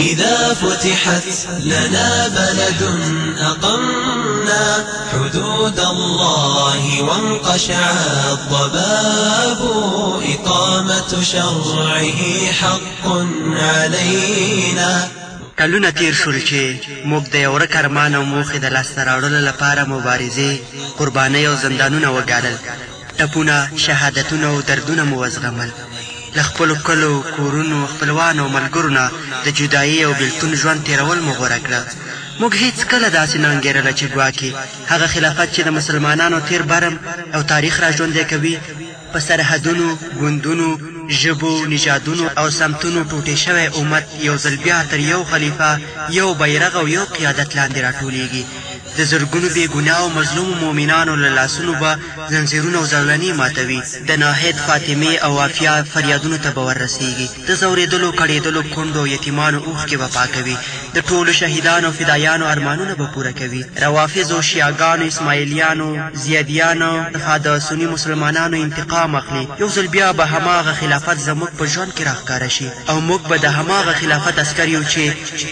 إذا فتحت لنا بلد أقمنا حدود الله وانقشع الضباب إقامة شرعه حق علينا. کلونه تیر شول چې موږ د یو ورک ارمان او موخې د لاسته راوړلو لپاره مبارزې قربانۍ او زندانونه وګالل. ټپونه شهادتونه او دردونه مو وزغمل له خپلو کلو کورونو خپلوانو او ملګرو نه د جدایي او بېلتون ژوند تېرول مو غوره کړه. موږ هیڅ کله داسې نه انګېرله چې ګواکې هغه خلافت چې د مسلمانانو تیر برم او تاریخ را ژوندی کوي په سرحدونو ګوندونو ژبو نژادونو او سمتونو ټوټې شوی امت یو ځل بیا تر یو خلیفه یو بیرغ او یو قیادت لاندې راټولیږي د زرګونو بې ګناه او مظلومو مؤمنانو له لاسونو به زنځیرونه او زولنې ماتوي. د ناهید فاطمې او وافیا فریادونو ته به وررسیږي. د ځورېدلو کړېدلو کونډو یتیمانو اوښکې به پاکوي. د ټولو شهیدانو او فدایانو ارمانونه به پوره کوي. روافظو شیعګانو اسماعیلیانو زیادیانو څخه د سني مسلمانانو انتقام اخلي. یو ځل بیا به هماغه خلافت زموږ په ژوند کې راښکاره شي. او موږ به د هماغه خلافت عسکر یو چې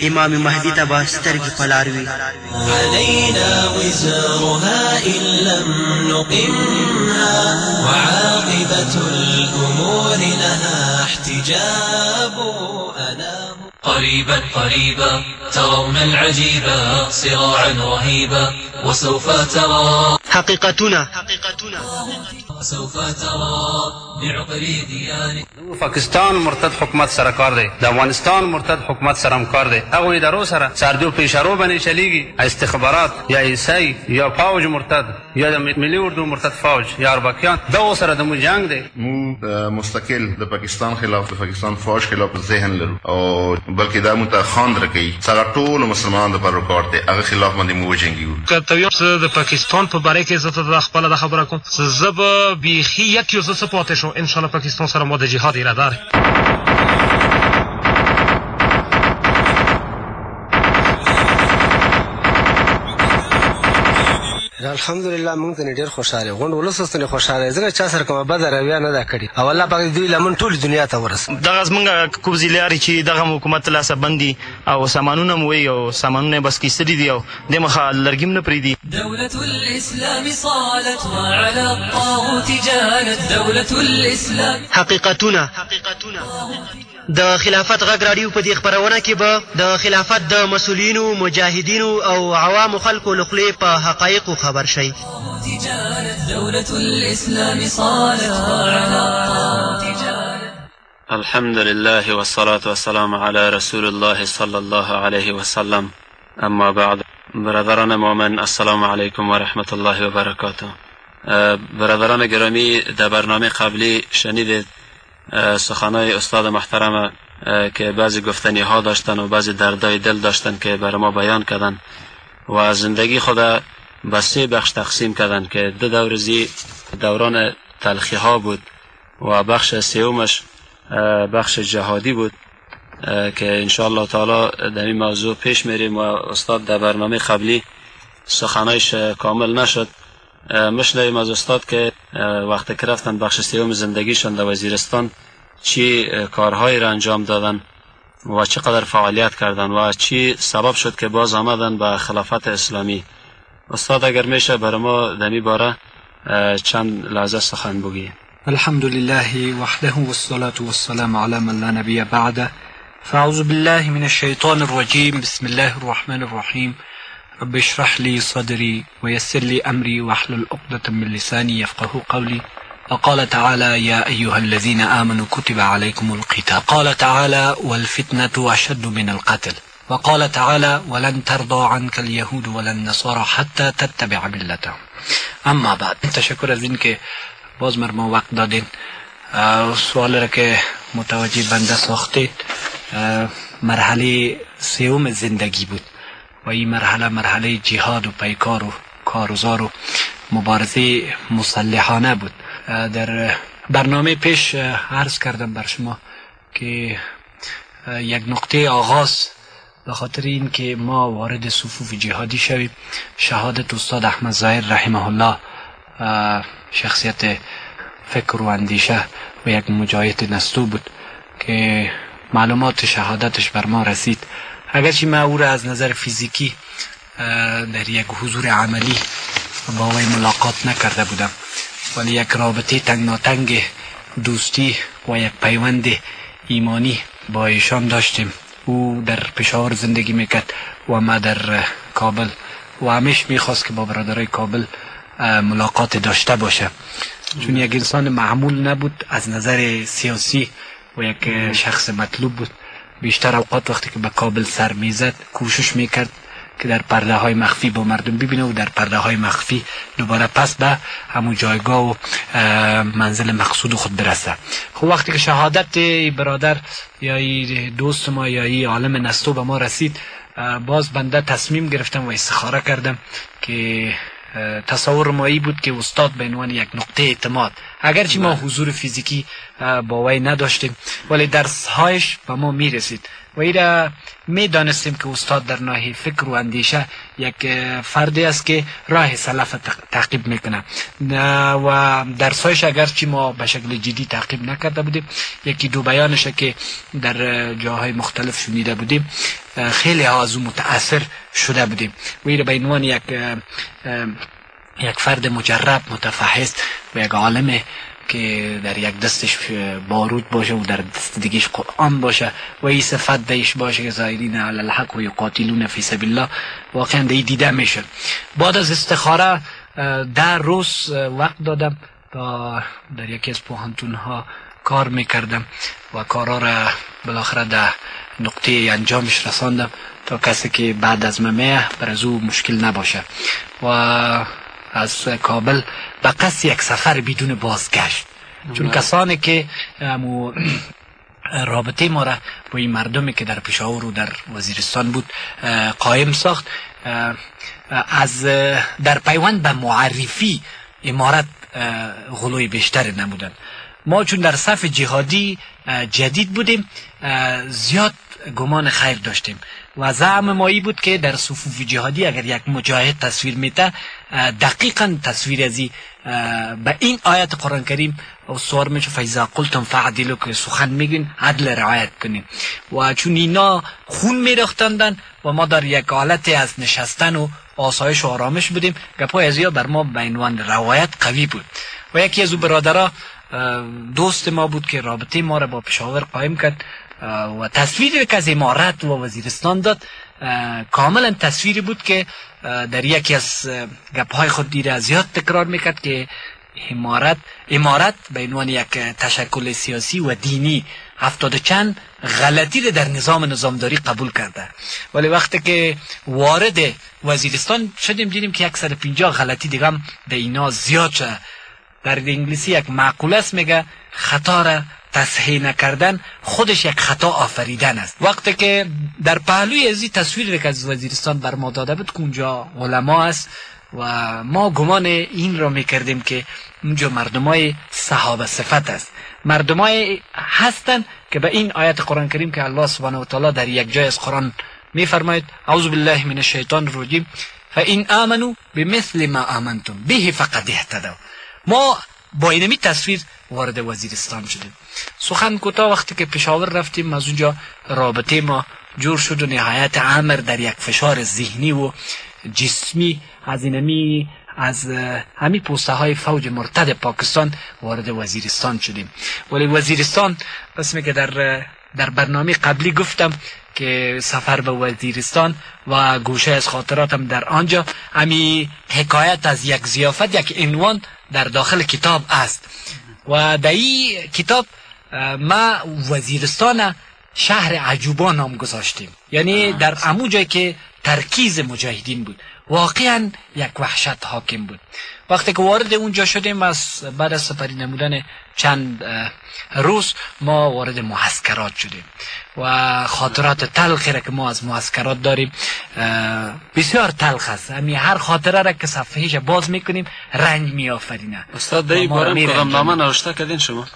امام مهدي ته به سترګې په لار وي علينا وزرها إن لم نقمها. وعاقبة الأمور لها احتجاب. أنا قريبا قريبا ترون العجيبا صراعا رهيبا. وسوف ترى حقیقتونه. پاکستان مرتد حکومت سره کار دی. د افغانستان مرتد حکومت سره هم کار دی. هغو ادارو سره سردو په اشارو باندې چلیږي. استخبارات یا عیسی یا فوج مرتد یا د ملي اردو مرتد فوج یا اربکیان دغو سره د مو جنگ دی. مو مستقل د پاکستان خلاف د پاکستان فوج خلاف ذهن لرو. او بلکې دا مو ته خاند رکوي هغه ټول مسلمانانو لپاره کار دی. هغه خلاف باندې مو وجنګیو. که ته زه د پاکستان په باره کې زه ته د خپله د خبره کوم زه به بیخي یک یو زه څه پاتې شم. انشاءالله پاکستان سره ما د جهاد اراده الحمدلله موږ ته ډېر خوشحاله غونډ ولس اوس خوشحاله ځکه چا سره کومه بده رویه نه ده کړې. او الله پاک دوی لمن ټولې دنیا ته ورسوي. دغه زمونږ کوم ضلع چې دغه حکومت لاسه بندي او سامانونه مو وي او سامانونه بس کیستلي دي او د مخه لرګي نه پرېږدي. دولة الإسلام صالت وعلى الطاغوت جالت دولة الإسلام حقیقتونه د خلافت غږ راډیو په دې خپرونه کې به د خلافت د مسولینو مجاهدینو او عوامو خلکو له خولې په حقایقو خبر شئ الحمد لله والصلاة والسلام على رسول الله صلى الله عليه وسلم اما بعد برادران مؤمن السلام علیکم و رحمت الله و برکاته برادران گرامی در برنامه قبلی شنیدید سخنهای استاد محترم که بعضی گفتنی ها داشتن و بعضی دردای دل داشتن که بر ما بیان کردن و از زندگی خود به سه بخش تقسیم کردن که دو دور زی دوران تلخی ها بود و بخش سومش بخش جهادی بود که انشاءالله تعالی در این موضوع پیش میریم و استاد در برنامه قبلی سخنایش کامل نشد. مشنویم از استاد که وقتی که رفتن بخش سوم زندگیشان در وزیرستان چی کارهایی را انجام دادن و چقدر فعالیت کردن و چی سبب شد که باز آمدن به خلافت اسلامی. استاد اگر میشه بر ما دمی باره چند لحظه سخن بگی الحمد لله وحده والصلاة والسلام على من لا نبي بعده. فأعوذ بالله من الشيطان الرجيم. بسم الله الرحمن الرحيم. رب اشرح لي صدري ويسر لي أمري واحلل عقدة من لساني يفقه قولي. وقال تعالى يا أيها الذين آمنوا كتب عليكم القتال. قال تعالى والفتنة أشد من القتل. وقال تعالى ولن ترضى عنك اليهود ولا النصارى حتى تتبع ملتهم. اما بعد تشکر از اینکه باز مر وقت دادین. سوال را که متوجه بنده ساختید مرحله سوم زندگی بود و این مرحله مرحله جهاد و پیکار و کارزار و مبارزه مسلحانه بود. در برنامه پیش عرض کردم بر شما که یک نقطه آغاز به خاطر این که ما وارد صفوف جهادی شویم. شهادت استاد احمد ظاهر رحمه الله شخصیت فکر و اندیشه و یک مجاهد نستو بود که معلومات شهادتش بر ما رسید. اگرچه من او را از نظر فیزیکی در یک حضور عملی با وی ملاقات نکرده بودم. ولی یک رابطه تنگ دوستی و یک پیوند ایمانی با ایشان داشتیم. او در پشاور زندگی می‌کرد و ما در کابل و همیش می‌خواست که با برادرای کابل ملاقات داشته باشه. چون یک انسان معمول نبود از نظر سیاسی و یک شخص مطلوب بود. بیشتر اوقات وقتی که به کابل سر می‌زد کوشش می‌کرد که در پرده های مخفی با مردم ببینه و در پرده های مخفی دوباره پس به همون جایگاه و منزل مقصود خود برسه. خب وقتی که شهادت برادر یا دوست ما یا ای عالم نستو به ما رسید باز بنده تصمیم گرفتم و استخاره کردم که تصور ما ای بود که استاد به عنوان یک نقطه اعتماد. اگرچه ما حضور فیزیکی با وی نداشتیم ولی درسهایش به ما می رسید و ایره می دانستیم که استاد در ناحیه فکر و اندیشه یک فردی است که راه سلف تعقیب می‌کنه و درسایش اگرچه ما به شکل جدی تعقیب نکرده بودیم یکی دو بیانش که در جاهای مختلف شنیده بودیم خیلی از متاثر شده بودیم. و ایره به عنوان یک یک فرد مجرب متفحص و یک عالم که در یک دستش بارود باشه و در دست دیگهش قرآن باشه و این صفت دیش باشه که زایرین علی الحق و یقاتلون فی سبیل الله واقعا دی دیده میشه. بعد از استخاره در روز وقت دادم تا در یکی از پوهنتون ها کار می‌کردم و کارا را بالاخره در نقطه انجامش رساندم تا کسی که بعد از ممه بر از او مشکل نباشه. و از کابل به قصد یک سفر بدون بازگشت. چون کسانی که رابطه ما را با این مردمی که در پشاور و در وزیرستان بود قایم ساخت از در پیوند به معرفی امارت غلوی بیشتر نمودن ما چون در صف جهادی جدید بودیم زیاد گمان خیر داشتیم. و زعم مایی بود که در صفوف جهادی اگر یک مجاهد تصویر میته دقیقا تصویر ازی به این آیت قرآن کریم سوار میشه فیضا قلتم فعدلو که سخن میگین عدل رعایت کنیم و چون اینا خون میرختندن و ما در یک حالت از نشستن و آسایش و آرامش بودیم گپای از بر ما به عنوان روایت قوی بود. و یکی از او برادرها دوست ما بود که رابطه ما را با پشاور قایم کرد. و تصویری که از امارت و وزیرستان داد کاملا تصویری بود که در یکی از گپهای خود دیره زیاد تکرار می‌کرد که امارت امارت به عنوان یک تشکل سیاسی و دینی هفتاد چند غلطی رو در نظام نظامداری قبول کرده. ولی وقتی که وارد وزیرستان شدیم دیدیم که یک پینجا غلطی دیگه هم به اینا زیاد شد در انگلیسی یک معقول است میگه خطا تصحیح نکردن خودش یک خطا آفریدن است. وقتی که در پهلوی ازی تصویر که از وزیرستان بر ما داده بود که اونجا علما است و ما گمان این را می‌کردیم که اونجا مردمای صحابه صفت است. مردمای هستند که به این آیت قرآن کریم که الله سبحانه و تعالی در یک جای از قرآن میفرماید اعوذ بالله من الشیطان الرجیم. فان آمنوا بمثل ما آمنتم به فقد اهتدوا. ما با اینمی تصویر وارد وزیرستان شدیم. سخن کوتاه وقتی که پشاور رفتیم از اونجا رابطه ما جور شد و نهایت عمر در یک فشار ذهنی و جسمی از اینمی از همین پوسته های فوج مرتد پاکستان وارد وزیرستان شدیم. ولی وزیرستان قسمی که در در برنامه قبلی گفتم که سفر به وزیرستان و گوشه از خاطراتم در آنجا همی حکایت از یک زیافت یک عنوان در داخل کتاب است. و در این کتاب ما وزیرستان شهر عجوبا نام گذاشتیم. یعنی در امو جایی که ترکیز مجاهدین بود. واقعا یک وحشت حاکم بود. وقتی که وارد اونجا شدیم از بعد از سپری نمودن چند روز ما وارد محسکرات شدیم و خاطرات تلخی را که ما از محسکرات داریم بسیار تلخ است. همی هر خاطره را که صفحهش باز می‌کنیم رنج میآفرینه استاد در این باره نامه نوشته کردین شما؟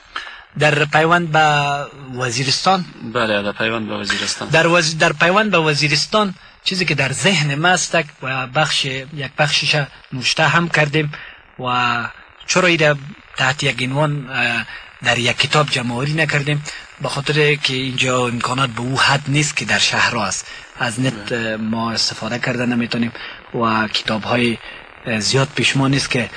در پیوند به وزیرستان؟ بله در پیوند به وزیرستان. در, وز... در پیوند به وزیرستان چیزی که در ذهن ما است و بخش یک بخشش نوشته هم کردیم و چرا ایده تحت یک عنوان در یک کتاب جمعوری نکردیم. به خاطر که اینجا امکانات به او حد نیست که در شهرها است. از نت ما استفاده کرده نمی‌تونیم و کتاب های زیاد پیش ما نیست که.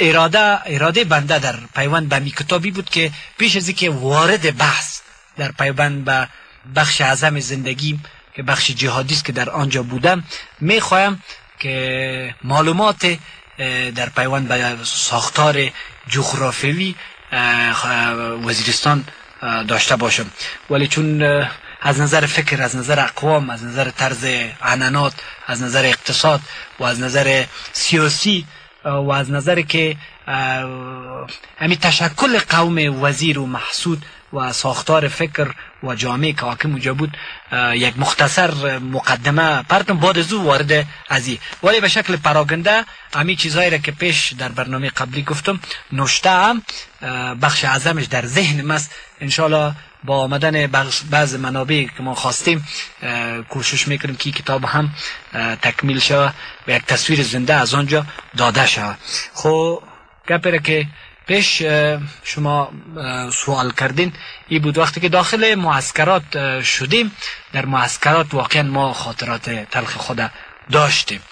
اراده اراده بنده در پیوند به می کتابی بود که پیش از که وارد بحث در پیوند به بخش اعظم زندگی که بخش جهادی است که در آنجا بودم می‌خواهم که معلومات در پیوند به ساختار جغرافیوی وزیرستان داشته باشم. ولی چون از نظر فکر از نظر اقوام از نظر طرز عنانات از نظر اقتصاد و از نظر سیاسی و از نظر که همین تشکل قوم وزیر و محسود و ساختار فکر و جامعه که حاکم اونجا بود یک مختصر مقدمه پرتم بعد از وارد ازی ولی به شکل پراگنده امی چیزهایی را که پیش در برنامه قبلی گفتم نشته هم بخش اعظمش در ذهن مست انشالله با آمدن بعض منابع که ما خواستیم کوشش می‌کنیم که کتاب هم تکمیل شود و یک تصویر زنده از آنجا داده شود. خب گپره که پیش شما سوال کردین. ای بود وقتی که داخل معسکرات شدیم در معسکرات واقعا ما خاطرات تلخ خود داشتیم.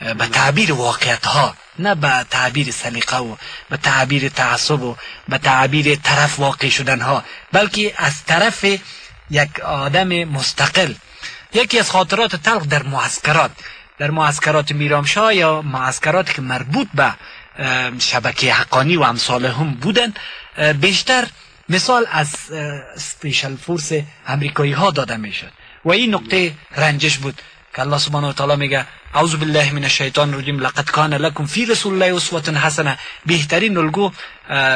به تعبیر واقعیت ها نه به تعبیر سلیقه و به تعبیر تعصب و به تعبیر طرف واقع شدن ها بلکه از طرف یک آدم مستقل. یکی از خاطرات تلخ در معسکرات در معسکرات میرامشاه یا معسکرات که مربوط به شبکه حقانی و امثال هم بودن بیشتر مثال از سپیشل فورس امریکایی ها داده می‌شد. و این نقطه رنجش بود که الله سبحانه و تعالی میگه اعوذ بالله من الشیطان الرجیم لقد کان لکم فی رسول الله اسوه حسنه بهترین الگو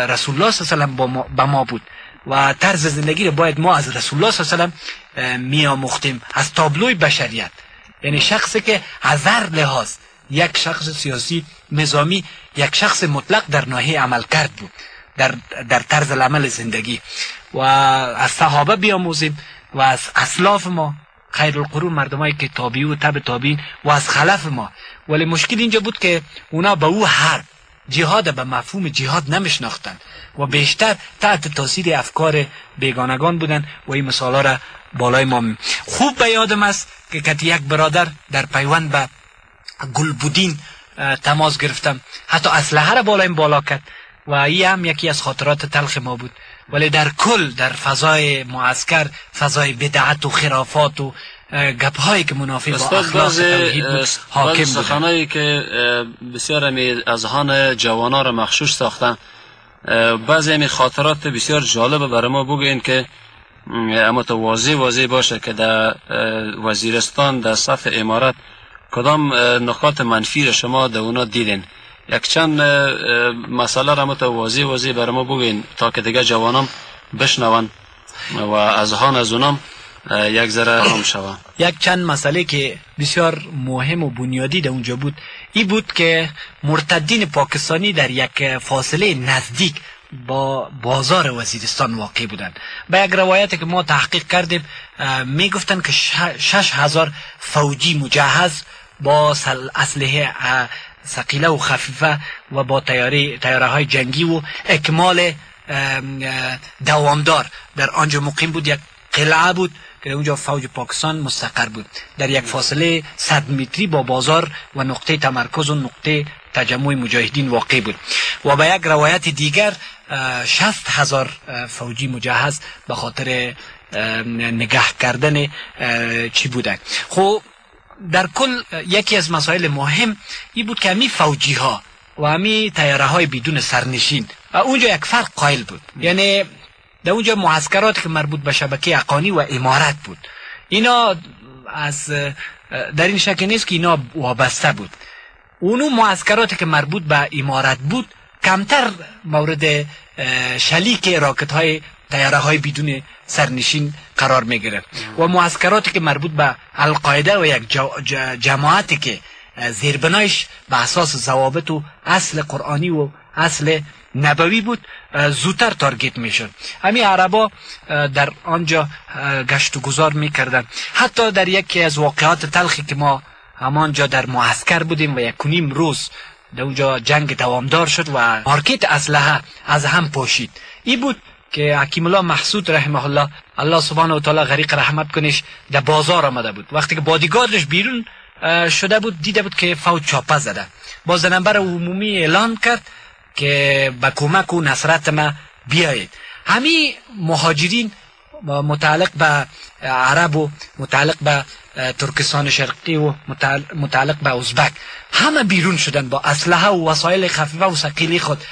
رسول الله صلی الله علیه و به ما بود. و طرز زندگی رو باید ما از رسول الله صلی الله علیه و میآموختیم. از تابلوی بشریت. یعنی شخصی که از هر لحاظ یک شخص سیاسی نظامی یک شخص مطلق در ناحیه عمل کرد بود در, در طرز العمل زندگی. و از صحابه بیاموزیم و از اسلاف ما خیر القرون مردمایی که تابعی و تب تابعین و از خلف ما. ولی مشکل اینجا بود که اونا به او حرب جهاد به مفهوم جهاد نمیشناختن و بیشتر تحت تاثیر افکار بیگانگان بودن و این مثالا را بالای ما خوب به یادم است که کتی یک برادر در پیوند به گلبودین تماس گرفتم. حتی اسلحه را بالا این بالا کرد و این هم یکی از خاطرات تلخ ما بود. ولی در کل در فضای معسکر فضای بدعت و خرافات و گپ هایی که منافی با اخلاق توحید بود حاکم سخنایی که بسیار از هان جوانا را مخشوش ساختن. بعضی همی خاطرات بسیار جالب برای ما بگوین که اما تو واضح واضح باشه که در وزیرستان در صف امارت کدام نکات منفی را شما در اونا دیدین؟ یک چند مسئله را تو واضح واضح برای ما بگین تا که دیگه جوانم بشنون و از هان از اونام یک ذره هم شوه یک چند مسئله که بسیار مهم و بنیادی در اونجا بود ای بود که مرتدین پاکستانی در یک فاصله نزدیک با بازار وزیرستان واقع بودند. به یک روایت که ما تحقیق کردیم می گفتن که شش هزار فوجی مجهز با اسلحه سقیله و خفیفه و با تیاره, های جنگی و اکمال دوامدار. در آنجا مقیم بود یک قلعه بود که اونجا فوج پاکستان مستقر بود. در یک فاصله صد متری با بازار و نقطه تمرکز و نقطه تجمع مجاهدین واقع بود. و به یک روایت دیگر شست هزار فوجی مجهز به خاطر نگه کردن چی بودن خب در کل یکی از مسائل مهم این بود که همی فوجی ها و همی تیاره های بدون سرنشین. و اونجا یک فرق قائل بود. یعنی در اونجا معسکرات که مربوط به شبکه اقانی و امارت بود. اینا از در این شک نیست که اینا وابسته بود. اونو معسکرات که مربوط به امارت بود کمتر مورد شلیک راکت های تیاره های بدون سرنشین قرار می‌گیره. و معسکراتی که مربوط به القاعده و یک جماعتی که زیربنایش به اساس ضوابط و اصل قرآنی و اصل نبوی بود زودتر تارگت می‌شد. همین عربا در آنجا گشت و گذار می‌کردن حتی در یکی از واقعات تلخی که ما همانجا در معسکر بودیم و یک روز در اونجا جنگ دوامدار شد و مارکت اسلحه از هم پاشید. این بود که حکیم الله محسود رحمه الله الله سبحانه و تعالی غریق رحمت کنش در بازار آمده بود. وقتی که بادیگاردش بیرون شده بود دیده بود که فوج چاپه زده. با زنبر عمومی اعلان کرد که به کمک و نصرت ما بیایید. همین مهاجرین متعلق به عرب و متعلق به ترکستان شرقی و متعلق به ازبک. همه بیرون شدن با اسلحه و وسایل خفیفه و ثقیلی خود.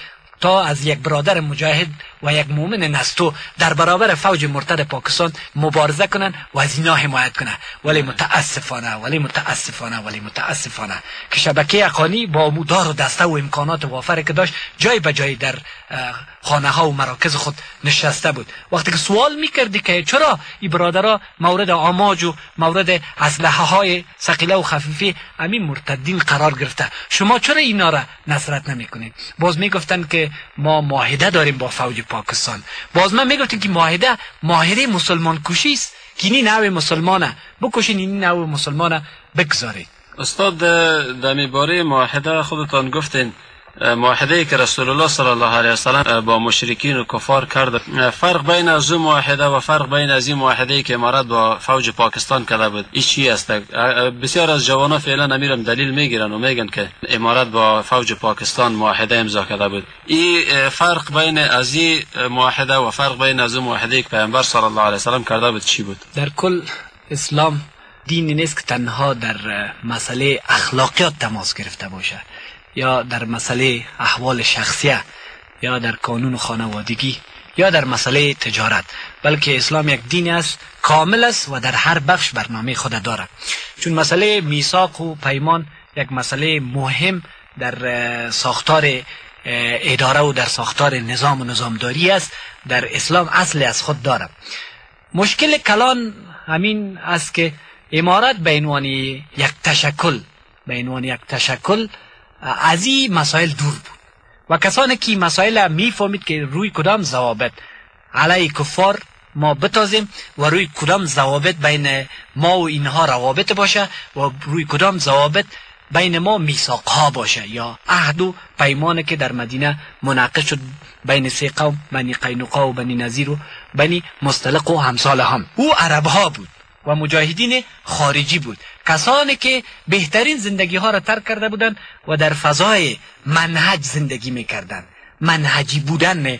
تا از یک برادر مجاهد و یک مؤمن نستو در برابر فوج مرتد پاکستان مبارزه کنن و از اینا حمایت کنن ولی متاسفانه ولی متاسفانه ولی متاسفانه که شبکه اقانی با مدار و دسته و امکانات وافر که داشت جای به جای در خانه ها و مراکز خود نشسته بود. وقتی که سوال می‌کردی که چرا این برادرها مورد آماج و مورد اسلحه های ثقیله و خفیفی همین مرتدین قرار گرفته شما چرا اینا را نصرت نمی‌کنید؟ باز می‌گفتن که ما معاهده داریم با فوج پاکستان. باز من می‌گفتم که معاهده معاهده مسلمان کشی است که این نوع مسلمانه. بکشین این نوع مسلمانه بگذارید. استاد در باره معاهده خودتان گفتین معاهده که رسول الله صلی الله علیه وسلم با مشرکین و کفار کرد. فرق بین از اون معاهده و فرق بین از این معاهده که امارت با فوج پاکستان کرده بود. چی است؟ بسیار از جوانان فعلا امیرم دلیل می‌گیرن و میگن که امارت با فوج پاکستان معاهده امضا کرده بود. این فرق بین از این معاهده و فرق بین از اون معاهده که پیامبر صلی الله علیه وسلم کرده بود چی بود؟ در کل اسلام دینی نیست که تنها در مسئله اخلاقیات تماس گرفته باشه. یا در مسئله احوال شخصیه یا در قانون خانوادگی یا در مسئله تجارت. بلکه اسلام یک دین است کامل است و در هر بخش برنامه خود داره. چون مسئله میثاق و پیمان یک مسئله مهم در ساختار اداره و در ساختار نظام و نظامداری است در اسلام اصل از خود داره. مشکل کلان همین است که امارت به عنوان یک تشکل به عنوان یک تشکل از این مسائل دور بود. و کسانی که مسائل می‌فهمید که روی کدام ضوابط علیه کفار ما بتازیم و روی کدام ضوابط بین ما و اینها روابط باشه و روی کدام ضوابط بین ما میثاق ها باشه. یا عهد و پیمانه که در مدینه منعقد شد بین سه قوم بنی قینقا و بنی نظیر و بنی مستلق و همسال هم. او عرب ها بود. و مجاهدین خارجی بود. کسانی که بهترین زندگی ها را ترک کرده بودند و در فضای منهج زندگی می‌کردند. منهجی بودن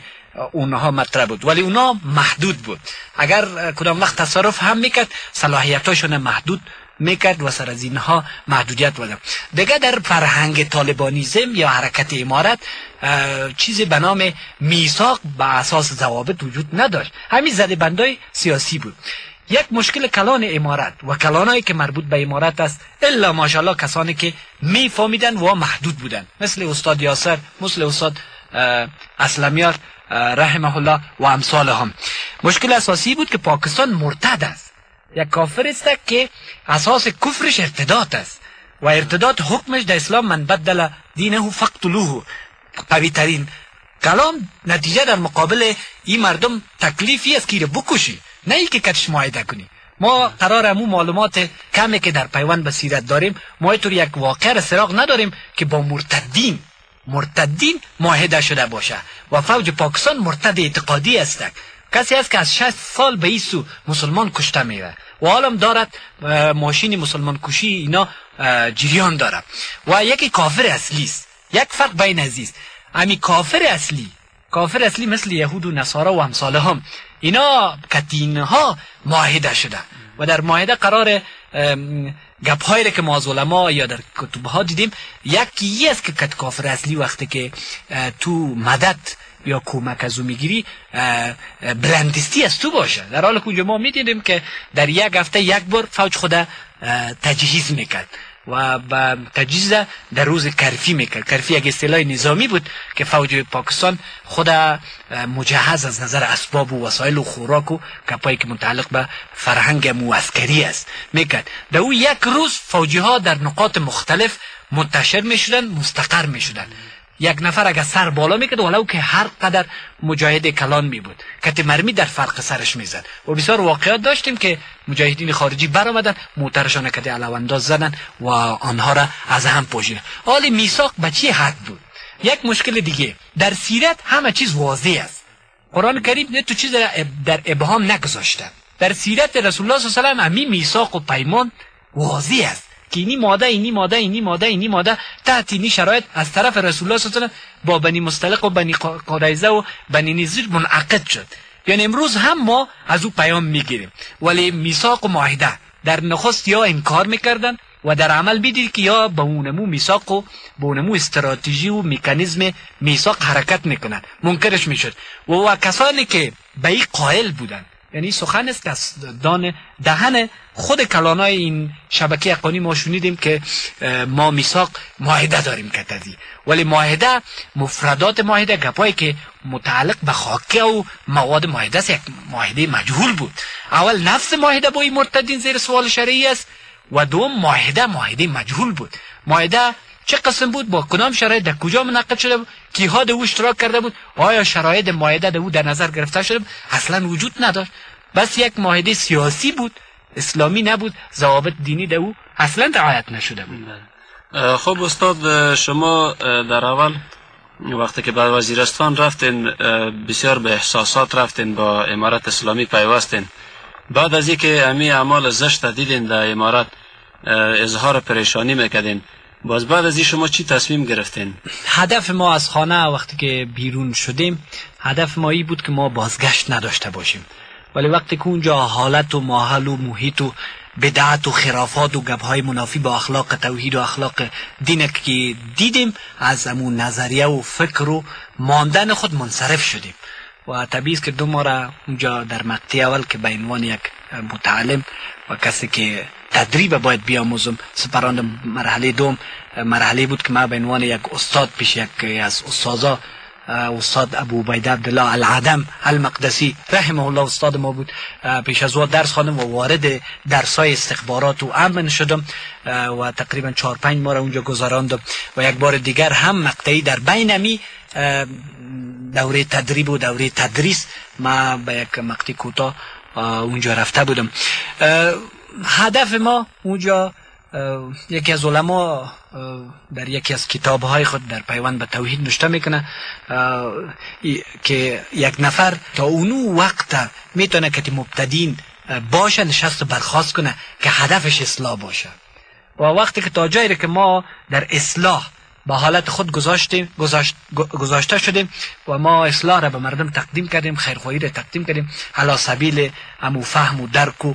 اونها مطرح بود. ولی اونها محدود بود. اگر کدام وقت تصرف هم می‌کرد صلاحیتاشون محدود می‌کرد و سر از اینها محدودیت بود دیگه در فرهنگ طالبانیزم یا حرکت امارت چیزی به نام میثاق به اساس ضوابط وجود نداشت. همین زده بندای سیاسی بود. یک مشکل کلان امارت و کلانایی که مربوط به امارت است الا ماشاءالله کسانی که میفهمیدن و محدود بودن. مثل استاد یاسر مثل استاد اسلمیار رحمه الله و امثال هم مشکل اساسی بود که پاکستان مرتد است. یک کافر است که اساس کفرش ارتداد است و ارتداد حکمش در اسلام من بدل دینه فقتلوه قوی ترین کلام نتیجه در مقابل این مردم تکلیفی است که بکشی. نه ای که کتش معایده کنی. ما قرار امو معلومات کمی که در پیوند به داریم ما طور یک واقع سراغ نداریم که با مرتدین مرتدین معاهده شده باشه و فوج پاکستان مرتد اعتقادی است. کسی است که از 60 سال به ایسو مسلمان کشته میره و حالم دارد ماشین مسلمان کشی اینا جریان داره و یکی کافر اصلی است. یک فرق بین عزیز امی کافر اصلی کافر اصلی مثل یهود و نصارا و همساله هم. اینا کتین ها معاهده شده و در معاهده قرار گپ هایی که ما از علما یا در کتب ها دیدیم یکی است که کت کافر اصلی وقتی که تو مدد یا کمک از او می‌گیری برندستی از تو باشه. در حال که ما می‌دیدیم که در یک هفته یک بار فوج خود تجهیز می‌کرد. و به تجهیز در روز کرفی می‌کرد کرفی یک اصطلاح نظامی بود که فوج پاکستان خود مجهز از نظر اسباب و وسایل و خوراک و کپایی که متعلق به فرهنگ موسکری است می‌کرد در او یک روز فوجی ها در نقاط مختلف منتشر می‌شدن مستقر می‌شدن یک نفر اگر سر بالا می‌کرد ولو که هر قدر مجاهد کلان می بود کت مرمی در فرق سرش می‌زد. و بسیار واقعات داشتیم که مجاهدین خارجی برآمدن موترشان کده علوانداز زدن و آنها را از هم پوشیدن. حال میثاق به چی حد بود؟ یک مشکل دیگه. در سیرت همه چیز واضح است. قرآن کریم تو چیز در ابهام نگذاشته. در سیرت رسول الله صلی الله علیه و امی میثاق و پیمان واضح است. که اینی ماده اینی ماده اینی ماده اینی ماده تحت اینی شرایط از طرف رسول الله صلی الله با بنی مستلق و بنی قریزه و بنی نظیر منعقد شد. یعنی امروز هم ما از او پیام می‌گیریم. ولی میثاق و معاهده در نخست یا انکار می‌کردن و در عمل بیدید که یا به اونمو میثاق و به اونمو استراتژی و میکانیزم میثاق حرکت می‌کنن منکرش می‌شد. و, و کسانی که به این قائل بودن یعنی سخن است که از دان دهن خود کلانای این شبکه اقانی ما شنیدیم که ما میثاق معاهده داریم کتدی ولی معاهده مفردات معاهده گپایی که متعلق به خاکه و مواد معاهده است یک معاهده مجهول بود. اول نفس معاهده با این مرتدین زیر سوال شرعی است و دوم معاهده معاهده مجهول بود. معاهده چه قسم بود؟ با کدام شرایط؟ در کجا منعقد شده در او اشتراک کرده بود. آیا شرایط معاهده در او در نظر گرفته شده بود؟ اصلا وجود نداشت. بس یک معاهده سیاسی بود. اسلامی نبود. ضوابط دینی در او اصلا رعایت نشده بود. خب استاد شما در اول وقتی که به وزیرستان رفتین بسیار به احساسات رفتین با امارت اسلامی پیوستین. بعد از اینکه امی اعمال زشت دیدین در امارت اظهار پریشانی می‌کردین. باز بعد از این شما چی تصمیم گرفتین؟ هدف ما از خانه وقتی که بیرون شدیم هدف ما ای بود که ما بازگشت نداشته باشیم. ولی وقتی که اونجا حالت و ماحل و محیط و بدعت و خرافات و گبهای منافی با اخلاق توحید و اخلاق دین که دیدیم از امون نظریه و فکر و ماندن خود منصرف شدیم. و طبیعی که دو ما را اونجا در مقطع اول که به عنوان یک متعلم و کسی که تدریب باید بیاموزم. سپران مرحله دوم مرحله بود که ما به عنوان یک استاد پیش یک از استادا استاد ابو عبید عبدالله العدم المقدسی رحمه الله استاد ما بود. پیش از او درس خواندم و وارد درسای استخبارات و امن شدم و تقریبا چهار پنج ماه اونجا گذراندم. و یک بار دیگر هم مقطعی در بینمی دوره تدریب و دوره تدریس ما به یک مقطع کوتاه اونجا رفته بودم. هدف ما اونجا یکی از علما در یکی از کتاب های خود در پیوند به توحید نشته می‌کنه که یک نفر تا اونو وقت می‌تونه که مبتدین باشه نشست برخواست کنه که هدفش اصلاح باشه. و وقتی که تا جایی که ما در اصلاح با حالت خود گذاشتیم گذاشت گذاشته شدیم و ما اصلاح را به مردم تقدیم کردیم خیرخواهی را تقدیم کردیم علا سبیل امو فهم و درک و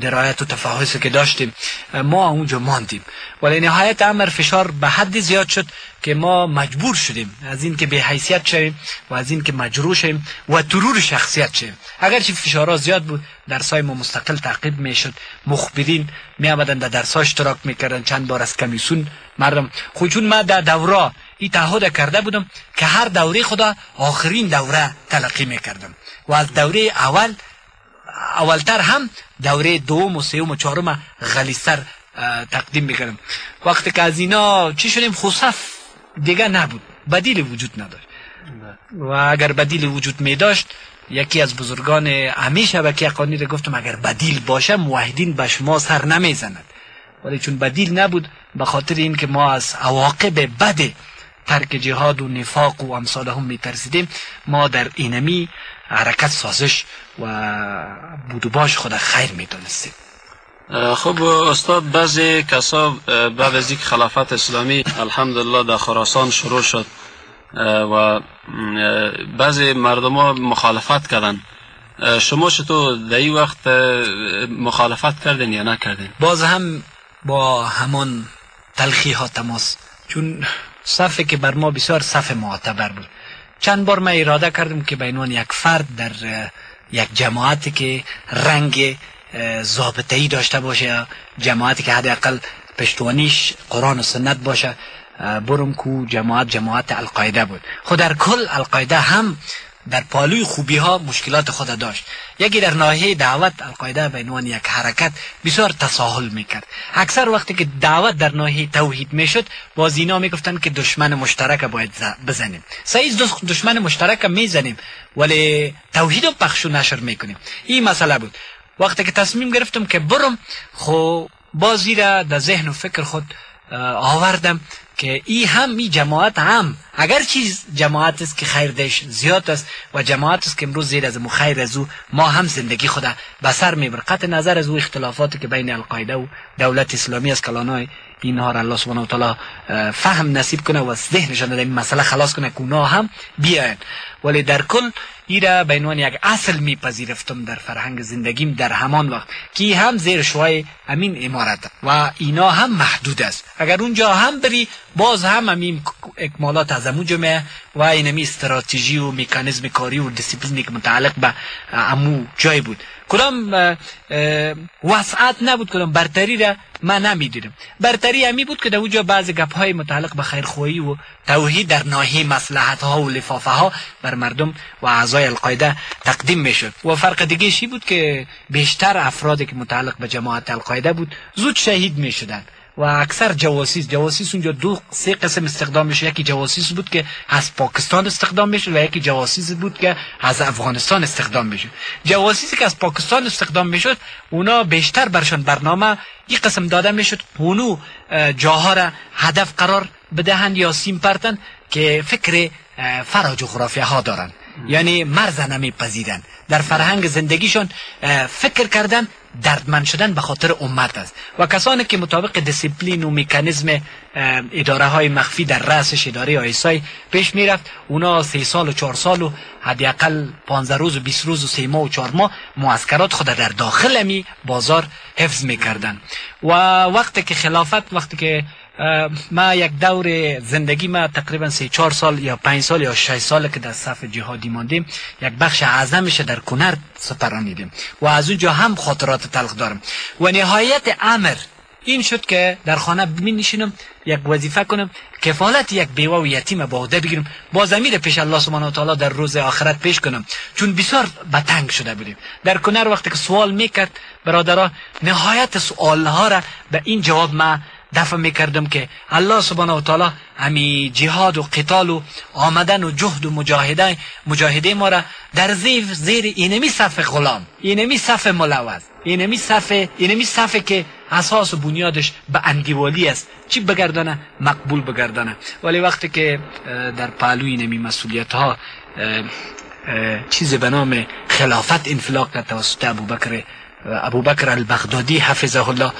درایت و تفاحصی که داشتیم ما اونجا ماندیم. ولی نهایت امر فشار به حدی زیاد شد که ما مجبور شدیم از این که به حیثیت شویم و از این که مجروح شویم و ترور شخصیت شویم. اگرچه فشارها زیاد بود درسای ما مستقل تعقیب می‌شد. مخبرین می آمدن در درسا اشتراک می‌کردن. چند بار از کمیسون مردم. خود چون ما در دوره این تعهد کرده بودم که هر دوره خدا آخرین دوره تلقی می‌کردم. و از دوره اول اولتر هم دوره دوم و سوم و چهارم غلیستر تقدیم می‌کردم وقتی که از اینا چی شدیم؟ خصف دیگه نبود. بدیل وجود نداشت. و اگر بدیل وجود می داشت یکی از بزرگان همه شبکه قانی را گفتم اگر بدیل باشه موحدین به شما سر نمی‌زند. ولی چون بدیل نبود به خاطر اینکه ما از عواقب بد ترک جهاد و نفاق و امثال هم میترسیدیم. ما در اینمی حرکت سازش و بود و باش خود خیر می‌دونستیم خب استاد بعضی کسا بعد از خلافت اسلامی الحمدلله در خراسان شروع شد و بعضی مردم ها مخالفت کردن. شما چطور در این وقت مخالفت کردین یا نکردین؟ باز هم با همان تلخی ها تماس. چون صفی که بر ما بسیار صف معتبر بود. چند بار ما اراده کردم که به عنوان یک فرد در یک جماعتی که رنگ ضابطه ای داشته باشه جماعتی که حداقل پشتوانیش قرآن و سنت باشه برم کو جماعت جماعت القاعده بود. خود در کل القاعده هم در پالوی خوبی ها مشکلات خود داشت. یکی در ناحیه دعوت القاعده به عنوان یک حرکت بسیار تساهل می‌کرد. اکثر وقتی که دعوت در ناحیه توحید می‌شد باز اینا می‌گفتن که دشمن مشترک باید بزنیم. صحیح دشمن مشترک می‌زنیم ولی توحید رو پخش و نشر می‌کنیم. این مسئله بود. وقتی که تصمیم گرفتم که برم خو بازی را در ذهن و فکر خود آوردم. که ای هم ای جماعت هم. اگر چیز جماعت است که خیردش زیاد است و جماعت است که امروز زیر از مو خیر از او ما هم زندگی خود به سر میبر قطع نظر از او اختلافاتی که بین القاعده و دولت اسلامی از کلانای اینها را الله سبحانه و تعالی فهم نصیب کنه و ذهنشان در این مسئله خلاص کنه که هم بیاین. ولی در کل ایرا به عنوان یک اصل میپذیرفتم در فرهنگ زندگیم در همان وقت که هم زیر شوای امین امارت و اینا هم محدود است. اگر اونجا هم بری باز هم همین اکمالات از امو جمعه و اینمی استراتژی و میکانیزم کاری و دیسیپلینی که متعلق به امو جای بود. کدام وسعت نبود کدام برتری را من نمی‌دیدم برتری همی بود که در اونجا بعض گپ های متعلق به خیرخواهی و توحید در ناحیه مصلحت ها و لفافه ها بر مردم و اعضای القاعده تقدیم می‌شد. و فرق دیگه شی بود که بیشتر افرادی که متعلق به جماعت القاعده بود زود شهید می‌شدند. و اکثر جواسیس جواسیس اونجا دو سه قسم استخدام میشه. یکی جواسیس بود که از پاکستان استخدام میشه و یکی جواسیس بود که از افغانستان استخدام میشه. جواسیسی که از پاکستان استخدام می‌شد اونا بیشتر برشان برنامه این قسم داده می‌شد. اونو جاها را هدف قرار بدهند یا سیم پرتن که فکر فرا جغرافیا ها دارن یعنی مرز نمیپذیرن در فرهنگ زندگیشون فکر کردن دردمند شدن به خاطر امت است. و کسانی که مطابق دیسیپلین و میکانیزم اداره های مخفی در رأسش اداره آیسای پیش می‌رفت. اونا سه سال و چهار سال و حداقل پانزده روز و بیست روز و سه ماه و چهار ماه معسکرات خود در داخل می بازار حفظ می‌کردن. و وقتی که خلافت وقتی که ما یک دور زندگی ما تقریبا سه چهار سال یا پنج سال یا شش سال که در صف جهادی ماندیم یک بخش اعظمش در کنر سپرانیدیم و از اونجا هم خاطرات تلخ دارم. و نهایت امر این شد که در خانه می یک وظیفه کنم کفالت یک بیوه و یتیم با عهده بگیرم با زمیر پیش الله سبحانه و تعالی در روز آخرت پیش کنم. چون بسیار بتنگ شده بودیم. در کنر وقتی که سوال می‌کرد برادرها نهایت سوال ها را به این جواب ما دفع می‌کردم که الله سبحانه و تعالی همی جهاد و قتال و آمدن و جهد و مجاهده مجاهده ما را در زیر زیر اینمی صف غلام اینمی صف ملوث اینمی صف اینمی صف که اساس و بنیادش به انگیوالی است. چی بگردانه؟ مقبول بگردانه. ولی وقتی که در پهلوی اینمی مسئولیت ها چیز به نام خلافت انفلاق کرد توسط ابوبکر ابوبکر البغدادی حفظه الله.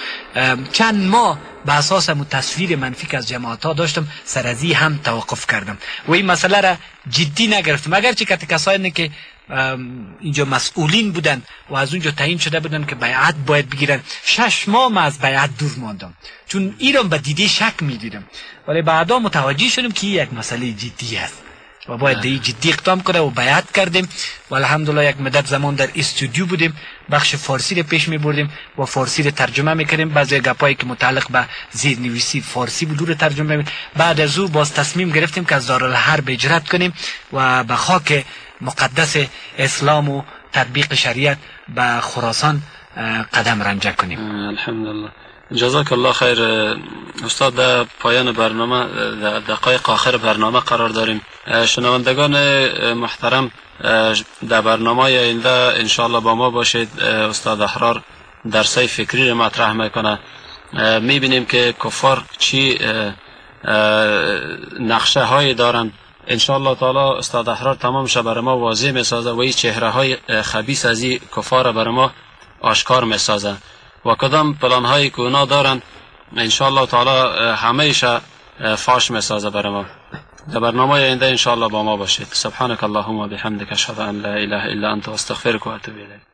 چند ماه به اساس تصویر منفی که از جماعت ها داشتم سرزی هم توقف کردم. و این مسئله را جدی نگرفتم. اگرچه که کسایی که اینجا مسئولین بودن و از اونجا تعیین شده بودن که بیعت باید بگیرن. شش ماه از بیعت دور ماندم. چون ایران به دیده شک می‌دیدم. ولی بعدا متوجه شدم که یک مسئله جدی است. و باید دی جدی اقدام کنه و بیعت کردیم. و الحمدلله یک مدت زمان در استودیو بودیم. بخش فارسی رو پیش می بردیم و فارسی رو ترجمه می‌کردیم. بعضی گپایی که متعلق به زیر نویسی فارسی بود رو ترجمه می بعد از او باز تصمیم گرفتیم که از دارالحرب اجرت کنیم و به خاک مقدس اسلام و تطبیق شریعت به خراسان قدم رنجه کنیم. الحمدلله. جزاک الله خیر استاد در پایان برنامه در دقایق آخر برنامه قرار داریم. شنوندگان محترم در برنامه آینده انشاءالله با ما باشید. استاد احرار درسای فکری رو مطرح می‌کنه. می‌بینیم که کفار چی نقشه های دارن. انشاءالله تعالی استاد احرار تمام برای ما واضح می‌سازه و این چهره های خبیس از این کفار برای ما آشکار می‌سازه. و کدام پلان هایی که اونا دارن انشاءالله تعالی همیشه فاش می‌سازه برای ما. در برنامه آینده انشاءالله با ما باشید. سبحانك اللهم و بحمدک اشهد ان لا اله الا انت واستغفرك واتوب الیک.